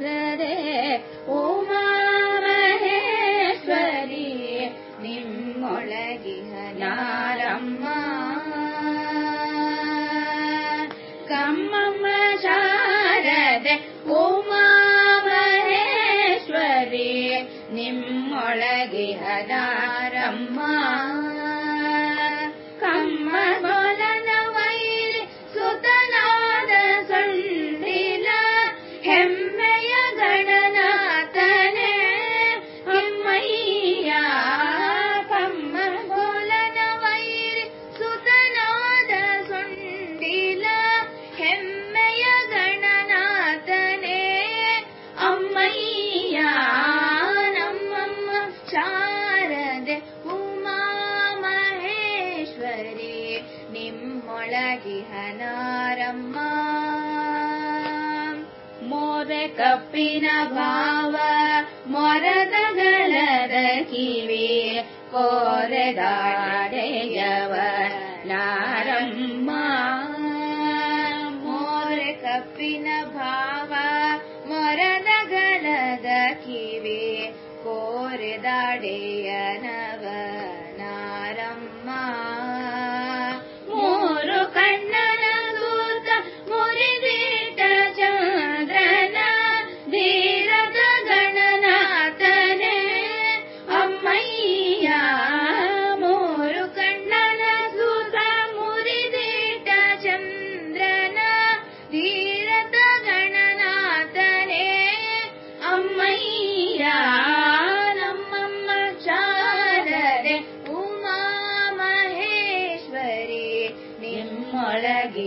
मरे ओमा महेश्वरि निम्ोळगिहनारम् कम्म शारदे ओमा महेश्वरि निम्ोगि हना ನಿಮ್ಮೊಳಗಿಹನಾರಮ್ಮ ಮೋರೆ ಕಪ್ಪಿನ ಭಾವ ಮೊರದಗಳದ ಕಿವಿ ಕೋರೆದಾಡೆಯವ ನಾರಮ್ಮ ಮೋರೆ ಕಪ್ಪಿನ ಭಾವ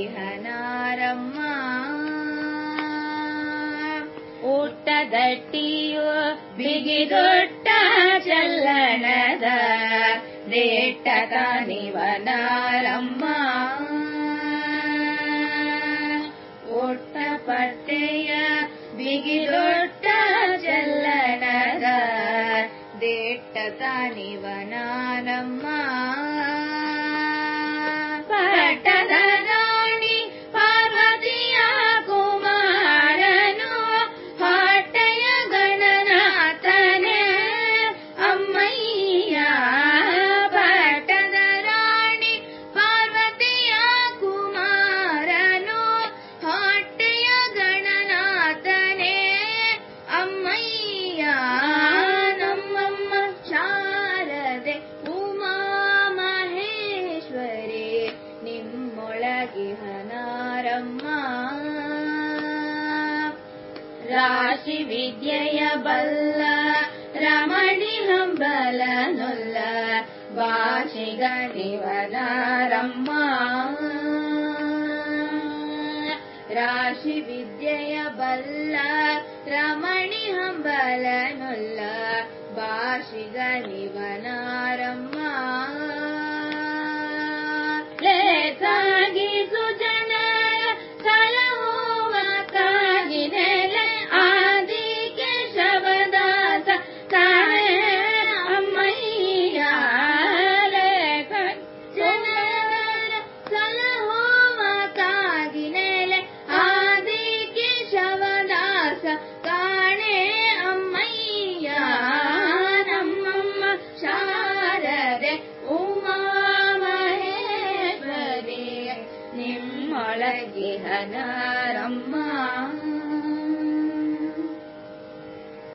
ನಿಮ್ಮೊಳಗಿಹನಾರಮ್ಮ ಊಟದಟ್ಟಿಯು ಬಿಗಿದೊಟ್ಟ ಚಲ್ಲಣದ ದೇಟ್ಟ ತಾನಿವನಾರಮ್ಮ ಒಟ್ಟ ಪಟ್ಟೆಯ ಬಿಗಿದೊಟ್ಟ ಚಲ್ಲಣದ ದೇಟ್ಟ ತಾನಿವನಾರಮ್ಮ ರಾಶಿ ವಿದ್ಯೆಯ ಬಲ್ಲ ರಮಣಿ ಹಂಬಲನುಲ್ಲ ಭಾಷಿಗಣಿವನಾರಮ್ಮ ರಾಶಿ ವಿದ್ಯೆಯ ಬಲ್ಲ ರಮಣಿ ಹಂಬಲನುಲ್ಲ ಭಾಷಿಗಣಿವನಾರಮ್ಮ हारम्मा